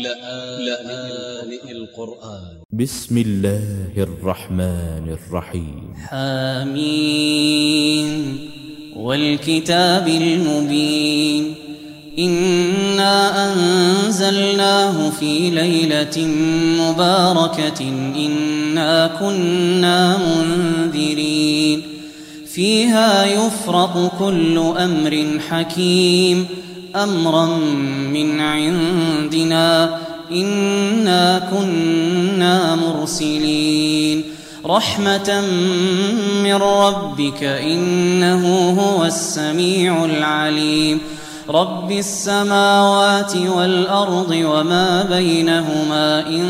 لآن القرآن. ب س م الله الرحمن الرحيم. حميم. والكتاب المبين. إنا أنزلناه في ليلة مباركة. إنا كنا منذرين. فيها يفرق كل أمر حكيم. أمرا من عندنا إنا كنا مرسلين. رحمة من ربك إنه هو السميع العليم. رب السماوات والأرض وما بينهما إن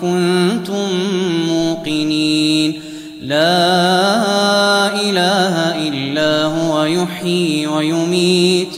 كنتم موقنين. لا إله إلا هو يحيي ويميت.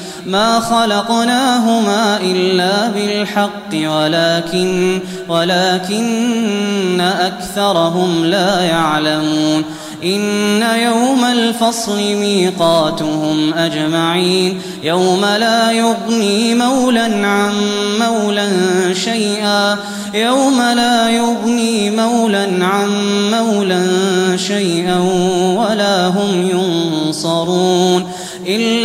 ما خلقناهما إلا بالحق ولكن ولكن أكثرهم لا يعلمون. إن يوم الفصل ميقاتهم أجمعين. يوم لا يغني مولا عن مولا شيئا. يوم لا يغني مولا عن مولا شيئا ولا هم